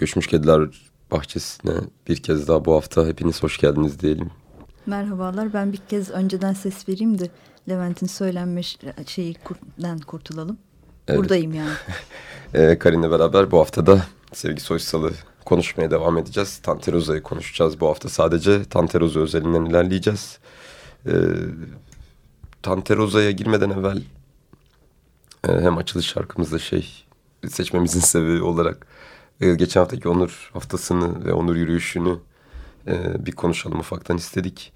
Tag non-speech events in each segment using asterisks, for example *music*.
Göçmüş Kediler Bahçesi'ne bir kez daha bu hafta hepiniz hoş geldiniz diyelim. Merhabalar ben bir kez önceden ses vereyim de Levent'in söylenmiş şeyinden kurtulalım. Evet. Buradayım yani. *laughs* e, Karin'le beraber bu haftada Sevgi Soysal'ı konuşmaya devam edeceğiz. Tanteroza'yı konuşacağız bu hafta. Sadece Tanteroza özelinden ilerleyeceğiz. E, Tanteroza'ya girmeden evvel e, hem açılış şarkımızda şey seçmemizin *laughs* sebebi olarak e, geçen haftaki Onur haftasını ve Onur yürüyüşünü e, bir konuşalım ufaktan istedik.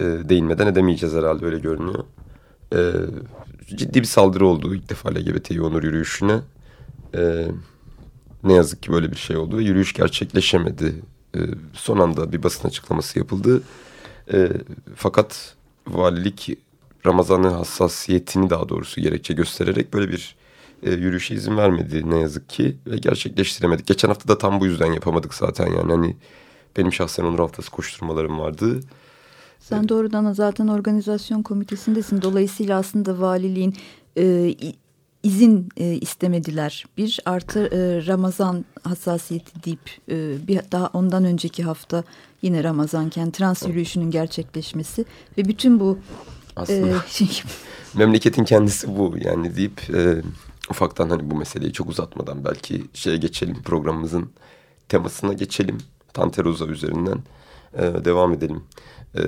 E, değinmeden edemeyeceğiz herhalde öyle görünüyor. E, ciddi bir saldırı oldu ilk defa LGBTİ Onur yürüyüşüne. Ne yazık ki böyle bir şey oldu ve yürüyüş gerçekleşemedi. Son anda bir basın açıklaması yapıldı. Fakat valilik Ramazan'ın hassasiyetini daha doğrusu gerekçe göstererek böyle bir e, yürüyüşe izin vermedi ne yazık ki ve gerçekleştiremedik. Geçen hafta da tam bu yüzden yapamadık zaten yani hani benim şahsen onur haftası koşturmalarım vardı. Sen doğrudan zaten organizasyon komitesindesin. Dolayısıyla aslında valiliğin e, izin e, istemediler. Bir artı e, Ramazan hassasiyeti deyip e, bir daha ondan önceki hafta yine Ramazanken trans yürüyüşünün gerçekleşmesi ve bütün bu aslında *laughs* e, memleketin kendisi bu yani deyip e, ufaktan hani bu meseleyi çok uzatmadan belki şeye geçelim programımızın temasına geçelim. Tanteroza üzerinden e, devam edelim. E,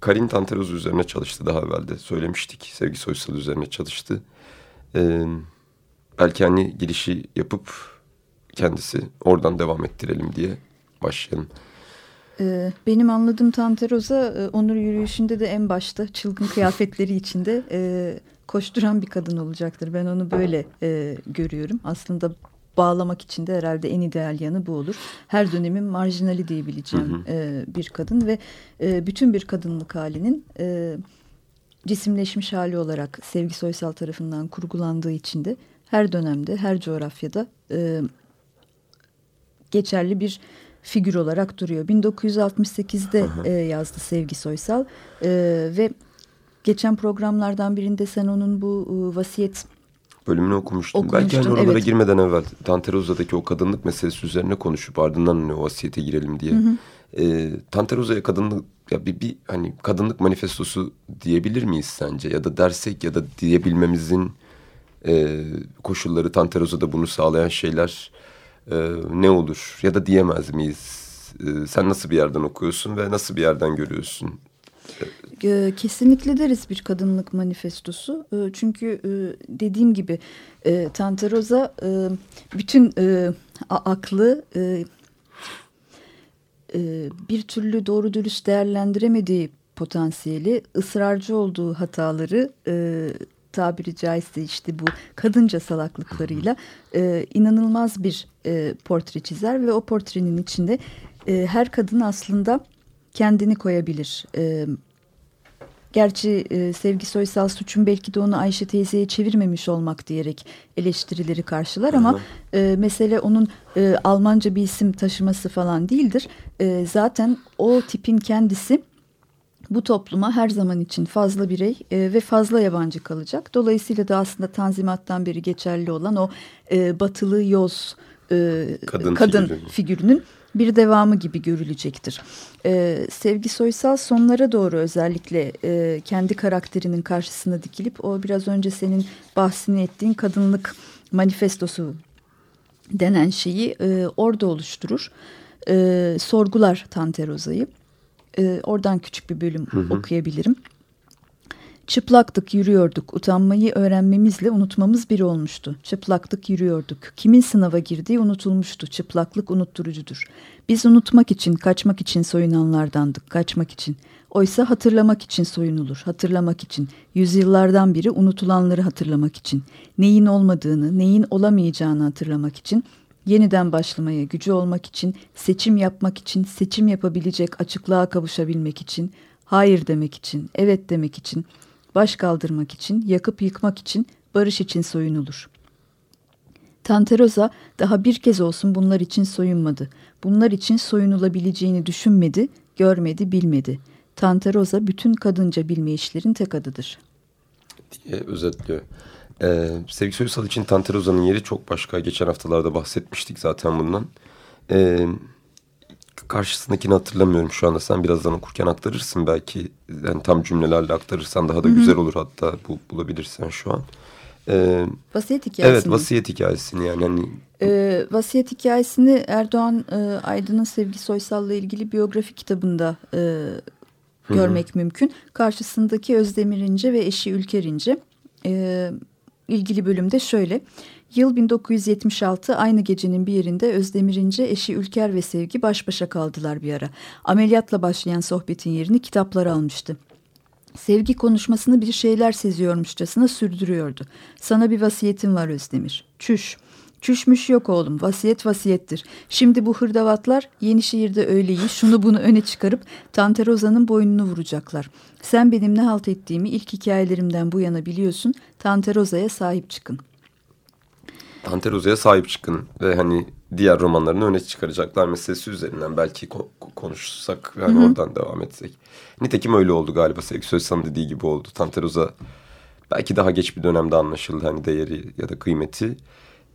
Karin Tanteroza üzerine çalıştı daha evvel de söylemiştik. Sevgi Soysal üzerine çalıştı. E, belki hani girişi yapıp kendisi oradan devam ettirelim diye başlayalım. Ee, benim anladığım Tanteroza e, Onur yürüyüşünde de en başta çılgın kıyafetleri içinde e, koşturan bir kadın olacaktır. Ben onu böyle e, görüyorum. Aslında bağlamak için de herhalde en ideal yanı bu olur. Her dönemin marjinali diyebileceğim hı hı. E, bir kadın ve e, bütün bir kadınlık halinin e, cisimleşmiş hali olarak Sevgi Soysal tarafından kurgulandığı için de her dönemde, her coğrafyada e, geçerli bir figür olarak duruyor. 1968'de e, yazdı Sevgi Soysal e, ve geçen programlardan birinde sen onun bu e, vasiyet bölümünü okumuştum. okumuştum. Belki hani oralara evet. girmeden evvel Tanteroza'daki o kadınlık meselesi üzerine konuşup ardından hani o vasiyete girelim diye. Hı hı. E, Tanteroza'ya kadınlık ya bir, bir hani kadınlık manifestosu diyebilir miyiz sence ya da dersek ya da diyebilmemizin e, koşulları Tanteroza'da bunu sağlayan şeyler e, ne olur ya da diyemez miyiz? E, sen nasıl bir yerden okuyorsun ve nasıl bir yerden görüyorsun? E, kesinlikle deriz bir kadınlık manifestosu. E, çünkü e, dediğim gibi Tante Rosa bütün aklı bir türlü doğru dürüst değerlendiremediği potansiyeli, ısrarcı olduğu hataları tabiri caizse işte bu kadınca salaklıklarıyla inanılmaz bir portre çizer ve o portrenin içinde her kadın aslında kendini koyabilir. E, gerçi e, Sevgi Soysal suçun belki de onu Ayşe teyzeye çevirmemiş olmak diyerek eleştirileri karşılar ama e, mesele onun e, Almanca bir isim taşıması falan değildir. E, zaten o tipin kendisi bu topluma her zaman için fazla birey e, ve fazla yabancı kalacak. Dolayısıyla da aslında Tanzimat'tan beri geçerli olan o e, batılı yoz e, kadın, kadın figürünün. figürünün bir devamı gibi görülecektir. Ee, Sevgi Soysal sonlara doğru özellikle e, kendi karakterinin karşısına dikilip o biraz önce senin bahsini ettiğin kadınlık manifestosu denen şeyi e, orada oluşturur. E, sorgular Tanteroza'yı. E, oradan küçük bir bölüm hı hı. okuyabilirim. Çıplaktık yürüyorduk. Utanmayı öğrenmemizle unutmamız bir olmuştu. Çıplaktık yürüyorduk. Kimin sınava girdiği unutulmuştu. Çıplaklık unutturucudur. Biz unutmak için, kaçmak için soyunanlardandık. Kaçmak için. Oysa hatırlamak için soyunulur. Hatırlamak için. Yüzyıllardan biri unutulanları hatırlamak için. Neyin olmadığını, neyin olamayacağını hatırlamak için. Yeniden başlamaya gücü olmak için, seçim yapmak için, seçim yapabilecek açıklığa kavuşabilmek için, hayır demek için, evet demek için, baş kaldırmak için, yakıp yıkmak için, barış için soyunulur. Tanteroza daha bir kez olsun bunlar için soyunmadı. Bunlar için soyunulabileceğini düşünmedi, görmedi, bilmedi. Tanteroza bütün kadınca bilme işlerin tek adıdır. Diye özetliyor. Ee, Sevgi Soysal için Tanteroza'nın yeri çok başka. Geçen haftalarda bahsetmiştik zaten bundan. Ee, karşısındakini hatırlamıyorum şu anda. Sen birazdan okurken aktarırsın belki. Yani tam cümlelerle aktarırsan daha da Hı -hı. güzel olur hatta bu bulabilirsen şu an. Ee, vasiyet hikayesini. Evet vasiyet hikayesini yani. Hani... Ee, vasiyet hikayesini Erdoğan e, Aydın'ın Sevgi Soysal'la ilgili biyografi kitabında e, görmek Hı -hı. mümkün. Karşısındaki Özdemir İnce ve eşi Ülker İnce. E, ilgili bölümde şöyle. Yıl 1976 aynı gecenin bir yerinde Özdemir İnce, eşi Ülker ve Sevgi baş başa kaldılar bir ara. Ameliyatla başlayan sohbetin yerini kitaplar almıştı. Sevgi konuşmasını bir şeyler seziyormuşçasına sürdürüyordu. Sana bir vasiyetim var Özdemir. Çüş. Çüşmüş yok oğlum. Vasiyet vasiyettir. Şimdi bu hırdavatlar Yenişehir'de öyleyi şunu bunu öne çıkarıp Tanteroza'nın boynunu vuracaklar. Sen benim ne halt ettiğimi ilk hikayelerimden bu yana biliyorsun. Tanteroza'ya sahip çıkın. Tanteroza'ya sahip çıkın ve hani diğer romanlarını öne çıkaracaklar meselesi üzerinden belki ko konuşsak yani Hı -hı. oradan devam etsek. Nitekim öyle oldu galiba Sevgi Sözsan'ın dediği gibi oldu. Tanteroza belki daha geç bir dönemde anlaşıldı hani değeri ya da kıymeti.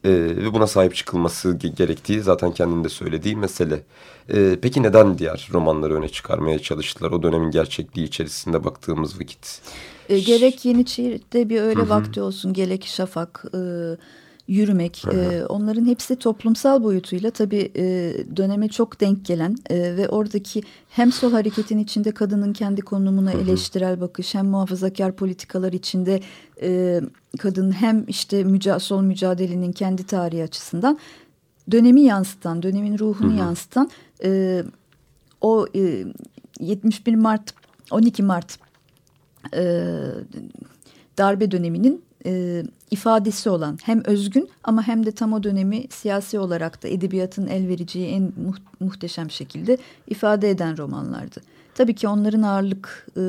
Ee, ve buna sahip çıkılması gerektiği zaten kendinde söylediği mesele. Ee, peki neden diğer romanları öne çıkarmaya çalıştılar o dönemin gerçekliği içerisinde baktığımız vakit? E, gerek Yeniçeri'de bir öğle Hı -hı. vakti olsun, gerek Şafak, e, yürümek, e, onların hepsi toplumsal boyutuyla tabii e, döneme çok denk gelen e, ve oradaki hem sol hareketin içinde kadının kendi konumuna Hı -hı. eleştirel bakış, hem muhafazakar politikalar içinde e, kadın hem işte müca sol mücadelenin kendi tarihi açısından dönemi yansıtan, dönemin ruhunu Hı -hı. yansıtan e, o e, 71 Mart, 12 Mart e, darbe döneminin e, ifadesi olan hem özgün ama hem de tam o dönemi siyasi olarak da edebiyatın el vereceği en mu muhteşem şekilde ifade eden romanlardı. Tabii ki onların ağırlık e,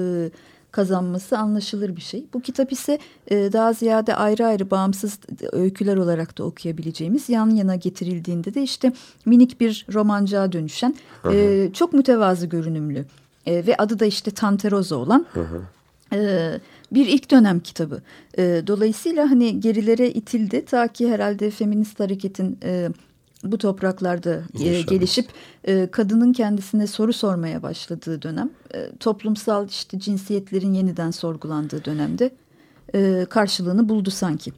kazanması anlaşılır bir şey. Bu kitap ise e, daha ziyade ayrı ayrı bağımsız öyküler olarak da okuyabileceğimiz yan yana getirildiğinde de işte minik bir romancığa dönüşen e, çok mütevazı görünümlü e, ve adı da işte Tanteroza olan... Hı hı. E, bir ilk dönem kitabı. E, dolayısıyla hani gerilere itildi ta ki herhalde feminist hareketin e, bu topraklarda e, gelişip e, kadının kendisine soru sormaya başladığı dönem, e, toplumsal işte cinsiyetlerin yeniden sorgulandığı dönemde e, karşılığını buldu sanki.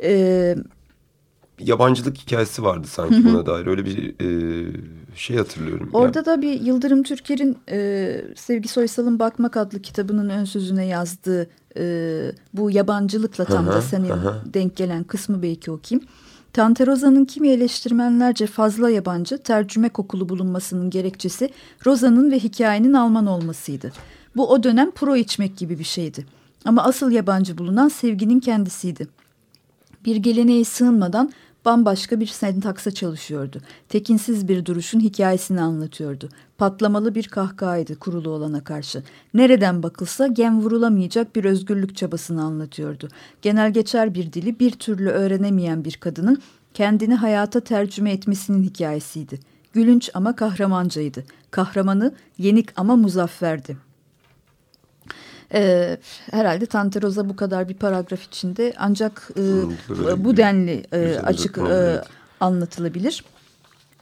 Evet yabancılık hikayesi vardı sanki buna dair. Öyle bir e, şey hatırlıyorum. Orada yani. da bir Yıldırım Türker'in e, Sevgi Soysal'ın Bakmak adlı kitabının ön sözüne yazdığı e, bu yabancılıkla tam da senin denk gelen kısmı belki okuyayım. Tanteroza'nın kimi eleştirmenlerce fazla yabancı tercüme kokulu bulunmasının gerekçesi Roza'nın ve hikayenin Alman olmasıydı. Bu o dönem pro içmek gibi bir şeydi. Ama asıl yabancı bulunan sevginin kendisiydi. Bir geleneğe sığınmadan bambaşka bir sentaksa çalışıyordu. Tekinsiz bir duruşun hikayesini anlatıyordu. Patlamalı bir kahkahaydı kurulu olana karşı. Nereden bakılsa gem vurulamayacak bir özgürlük çabasını anlatıyordu. Genel geçer bir dili bir türlü öğrenemeyen bir kadının kendini hayata tercüme etmesinin hikayesiydi. Gülünç ama kahramancaydı. Kahramanı yenik ama muzafferdi. E, herhalde Tante Rosa bu kadar bir paragraf içinde ancak e, bu denli e, açık e, anlatılabilir.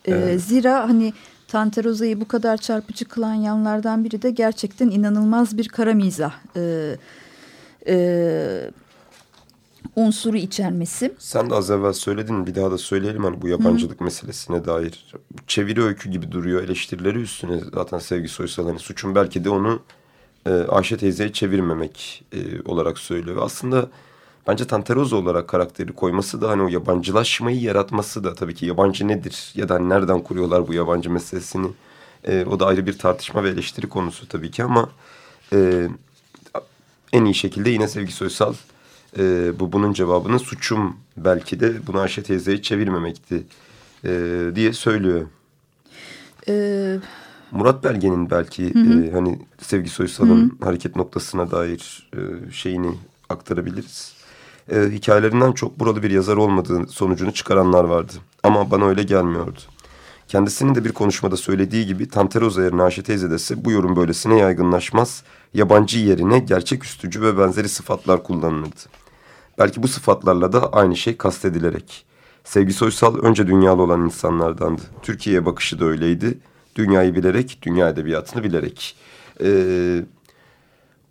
E, evet. Zira hani Tante Rosa'yı bu kadar çarpıcı kılan yanlardan biri de gerçekten inanılmaz bir kara mizah. E, e, unsuru içermesi. Sen de az evvel söyledin bir daha da söyleyelim hani bu yabancılık Hı. meselesine dair. Çeviri öykü gibi duruyor eleştirileri üstüne zaten Sevgi Soysal hani suçun belki de onu e, Ayşe teyzeye çevirmemek e, olarak söylüyor. Aslında bence Tanteroza olarak karakteri koyması da hani o yabancılaşmayı yaratması da tabii ki yabancı nedir ya da nereden kuruyorlar bu yabancı meselesini. E, o da ayrı bir tartışma ve eleştiri konusu tabii ki ama e, en iyi şekilde yine Sevgi Soysal e, bu bunun cevabını suçum belki de bunu Ayşe teyzeye çevirmemekti e, diye söylüyor. Evet. Murat Belge'nin belki hı hı. E, hani Sevgi Soysal'ın hareket noktasına dair e, şeyini aktarabiliriz. E, hikayelerinden çok buralı bir yazar olmadığı sonucunu çıkaranlar vardı. Ama bana öyle gelmiyordu. Kendisinin de bir konuşmada söylediği gibi Tanteroza yerine Ayşe teyze dese bu yorum böylesine yaygınlaşmaz. Yabancı yerine gerçek üstücü ve benzeri sıfatlar kullanılırdı. Belki bu sıfatlarla da aynı şey kastedilerek. Sevgi Soysal önce dünyalı olan insanlardandı. Türkiye'ye bakışı da öyleydi Dünyayı bilerek, dünya edebiyatını bilerek. Ee,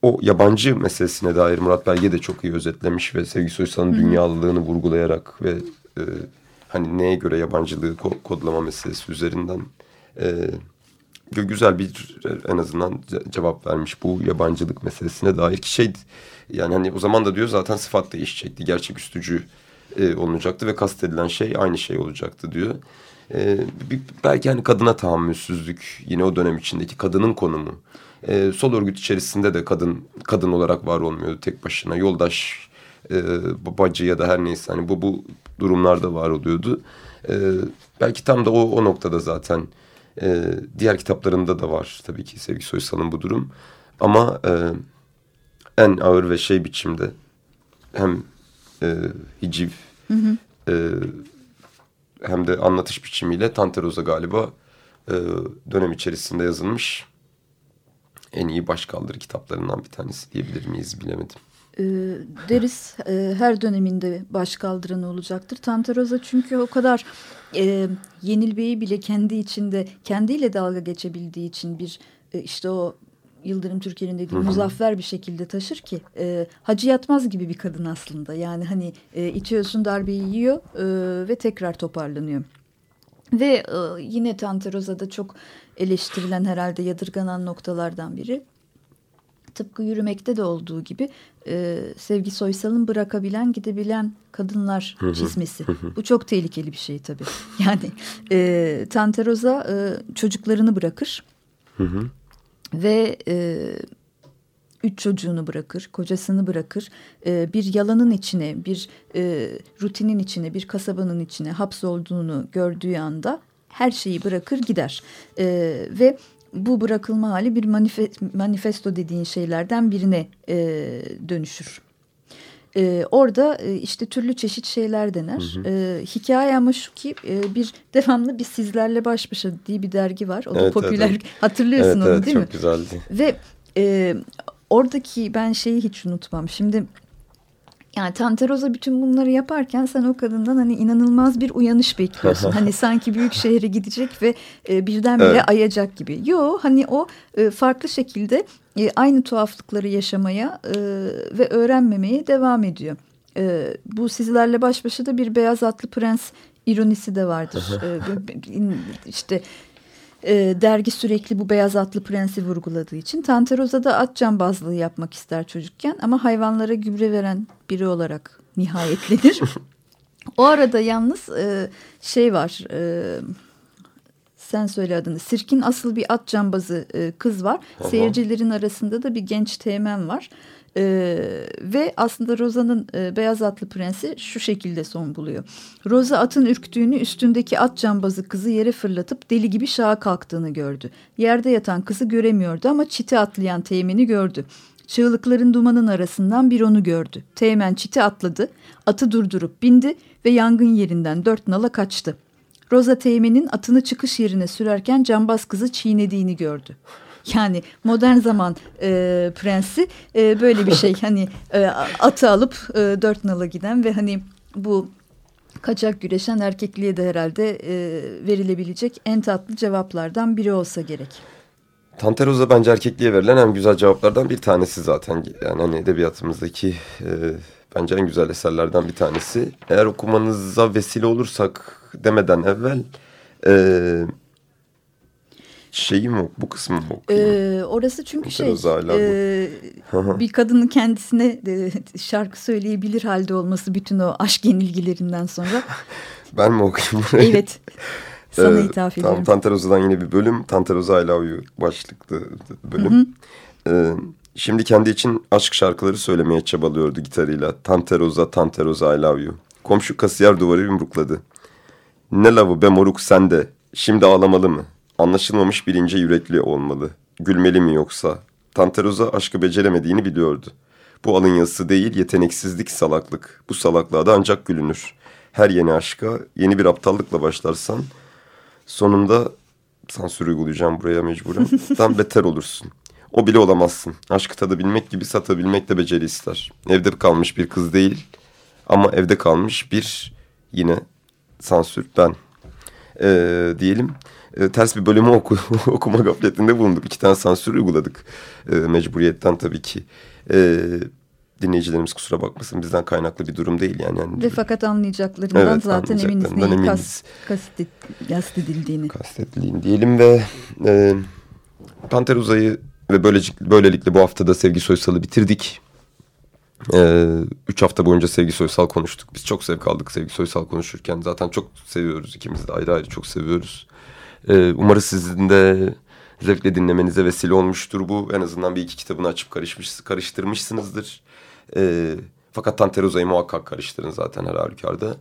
o yabancı meselesine dair Murat Belge de çok iyi özetlemiş ve Sevgi Soysal'ın dünyalılığını vurgulayarak ve e, hani neye göre yabancılığı ko kodlama meselesi üzerinden e, güzel bir en azından cevap vermiş bu yabancılık meselesine dair ki şey yani hani o zaman da diyor zaten sıfat değişecekti gerçek üstücü e, olunacaktı ve kastedilen şey aynı şey olacaktı diyor. E, belki hani kadına tahammülsüzlük yine o dönem içindeki kadının konumu. E, sol örgüt içerisinde de kadın kadın olarak var olmuyordu tek başına. Yoldaş, e, bacı ya da her neyse hani bu bu durumlarda var oluyordu. E, belki tam da o, o noktada zaten e, diğer kitaplarında da var tabii ki Sevgi Soysal'ın bu durum. Ama e, en ağır ve şey biçimde hem e, hiciv hı hı. E, hem de anlatış biçimiyle Tanteroza galiba e, dönem içerisinde yazılmış en iyi başkaldırı kitaplarından bir tanesi diyebilir miyiz bilemedim. e, deriz e, her döneminde baş kaldıranı olacaktır. Tantaroza çünkü o kadar e, yenilbeyi bile kendi içinde kendiyle dalga geçebildiği için bir e, işte o Yıldırım Türkiye'nin dediği muzaffer bir şekilde taşır ki e, Hacı Yatmaz gibi bir kadın aslında. Yani hani e, itiyorsun darbeyi yiyor e, ve tekrar toparlanıyor. Ve e, yine Tanteroza'da çok eleştirilen herhalde yadırganan noktalardan biri. Tıpkı yürümekte de olduğu gibi e, Sevgi Soysal'ın bırakabilen gidebilen kadınlar çizmesi. Bu çok tehlikeli bir şey tabii. *laughs* Yani e, Tanteroza e, çocuklarını bırakır. Hı hı. Ve e, üç çocuğunu bırakır, kocasını bırakır. E, bir yalanın içine, bir e, rutinin içine, bir kasabanın içine hapsolduğunu gördüğü anda her şeyi bırakır gider. E, ve bu bırakılma hali bir manifesto dediğin şeylerden birine e, dönüşür. E, orada e, işte türlü çeşit şeyler dener. Hı hı. E, hikaye ama şu ki e, bir devamlı bir sizlerle baş başa diye bir dergi var. O da evet, popüler. Evet, *laughs* Hatırlıyorsun evet, onu evet, değil çok mi? Çok güzeldi. Ve e, oradaki ben şeyi hiç unutmam. Şimdi yani Tanteroza bütün bunları yaparken sen o kadından hani inanılmaz bir uyanış bekliyorsun. *laughs* hani sanki büyük şehre gidecek ve e, birdenbire evet. ayacak gibi. Yo hani o e, farklı şekilde e, aynı tuhaflıkları yaşamaya e, ve öğrenmemeye devam ediyor. E, bu sizlerle baş başa da bir beyaz atlı prens ironisi de vardır. *laughs* e, işte e, dergi sürekli bu beyaz atlı prensi vurguladığı için Tanteroza da at cambazlığı yapmak ister çocukken ama hayvanlara gübre veren biri olarak nihayetlenir. *laughs* o arada yalnız e, şey var e, sen söyle adını Sirkin asıl bir at cambazı e, kız var. Aha. Seyircilerin arasında da bir genç teğmen var. Ee, ve aslında Roza'nın e, Beyaz Atlı Prensi şu şekilde son buluyor. Roza atın ürktüğünü üstündeki at cambazı kızı yere fırlatıp deli gibi şaha kalktığını gördü. Yerde yatan kızı göremiyordu ama çiti atlayan teğmeni gördü. Çığlıkların dumanın arasından bir onu gördü. Teğmen çiti atladı, atı durdurup bindi ve yangın yerinden dört nala kaçtı. Roza teğmenin atını çıkış yerine sürerken cambaz kızı çiğnediğini gördü. Yani modern zaman e, prensi e, böyle bir şey. hani e, atı alıp e, dört nala giden ve hani bu kaçak güreşen erkekliğe de herhalde e, verilebilecek en tatlı cevaplardan biri olsa gerek. Tanteroz'a bence erkekliğe verilen en güzel cevaplardan bir tanesi zaten. Yani hani edebiyatımızdaki e, bence en güzel eserlerden bir tanesi. Eğer okumanıza vesile olursak demeden evvel... E, şeyi mi bu kısmı mı okuyayım? Ee, orası çünkü şey e, bir kadının kendisine de şarkı söyleyebilir halde olması bütün o aşk yenilgilerinden sonra. *laughs* ben mi okuyayım burayı? Evet. *laughs* Sana ee, ithaf ediyorum. Tam Tanteroza'dan yine bir bölüm. Tanteroza I Love You başlıklı bölüm. Hı hı. Ee, şimdi kendi için aşk şarkıları söylemeye çabalıyordu gitarıyla. Tanteroza, Tanteroza I Love You. Komşu kasiyer duvarı yumrukladı. Ne lavı be moruk sen de. Şimdi ağlamalı mı? Anlaşılmamış bir ince yürekli olmalı. Gülmeli mi yoksa? Tanteroza aşkı beceremediğini biliyordu. Bu alın yazısı değil yeteneksizlik salaklık. Bu salaklığa da ancak gülünür. Her yeni aşka yeni bir aptallıkla başlarsan sonunda sansür uygulayacağım buraya mecburen. *laughs* Tam beter olursun. O bile olamazsın. Aşkı tadabilmek gibi satabilmek de beceri ister. Evde kalmış bir kız değil ama evde kalmış bir yine sansür ben ee, diyelim e, ters bir bölümü oku, *laughs* okuma gafletinde bulunduk. İki tane sansür uyguladık e, mecburiyetten tabii ki. E, dinleyicilerimiz kusura bakmasın bizden kaynaklı bir durum değil yani. yani Ve fakat anlayacaklarından evet, zaten eminiz neyi eminiz. Kas, kastedildiğini. Kastedildiğini diyelim ve e, Panter Uzay'ı ve böylelikle, böylelikle bu haftada Sevgi Soysal'ı bitirdik. Ee, üç hafta boyunca Sevgi Soysal konuştuk. Biz çok zevk aldık Sevgi Soysal konuşurken. Zaten çok seviyoruz ikimiz de ayrı ayrı çok seviyoruz. Ee, umarız sizin de zevkle dinlemenize vesile olmuştur bu. En azından bir iki kitabını açıp karışmış, karıştırmışsınızdır. Ee, fakat Tanteroza'yı muhakkak karıştırın zaten her halükarda.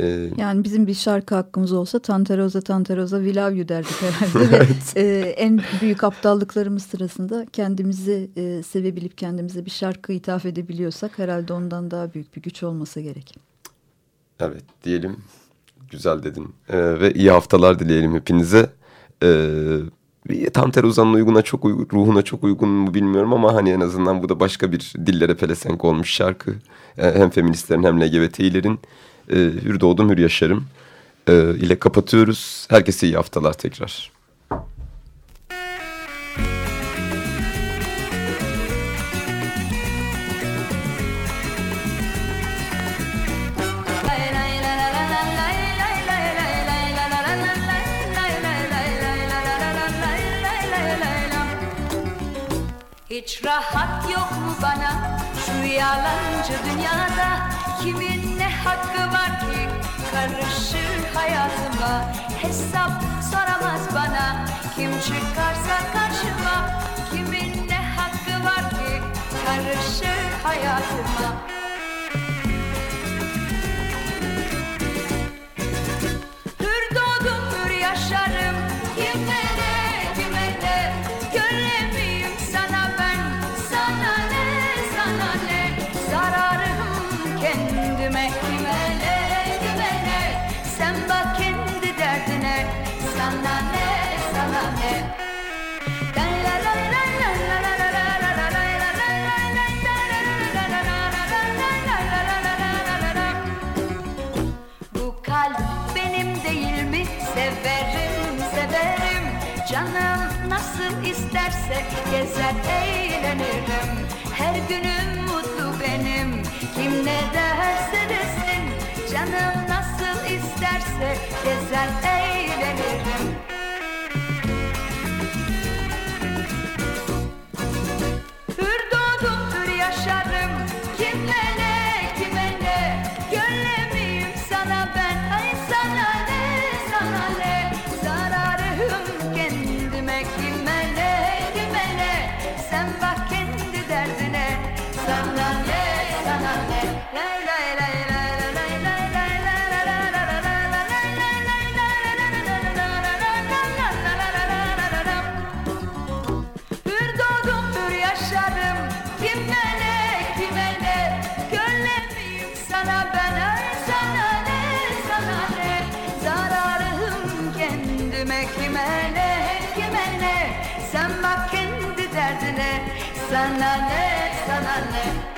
Ee, yani bizim bir şarkı hakkımız olsa Tanteroza Tanteroza We Love You derdik herhalde. *laughs* evet. Ve, e, en büyük aptallıklarımız sırasında kendimizi e, sevebilip kendimize bir şarkı ithaf edebiliyorsak herhalde ondan daha büyük bir güç olmasa gerek. Evet diyelim güzel dedin. Ee, ve iyi haftalar dileyelim hepinize. Ee, Tanter Uzan'ın uyguna çok uygun, ruhuna çok uygun mu bilmiyorum ama hani en azından bu da başka bir dillere pelesenk olmuş şarkı. E, hem feministlerin hem LGBT'lerin e, hür doğdum hür yaşarım e, ile kapatıyoruz. Herkese iyi haftalar tekrar. Hiç rahat yok mu bana şu yalancı dünyada Kimin hakkı var ki karışır hayatıma Hesap soramaz bana. Kim çıkarsa karşıma Kimin ne hakkı var ki karışır hayatıma gezer eğlenirim. Her günüm mutlu benim. Kim ne derse desin Canım kendime Kime ne kime ne Sen bak kendi derdine. Sana ne sana ne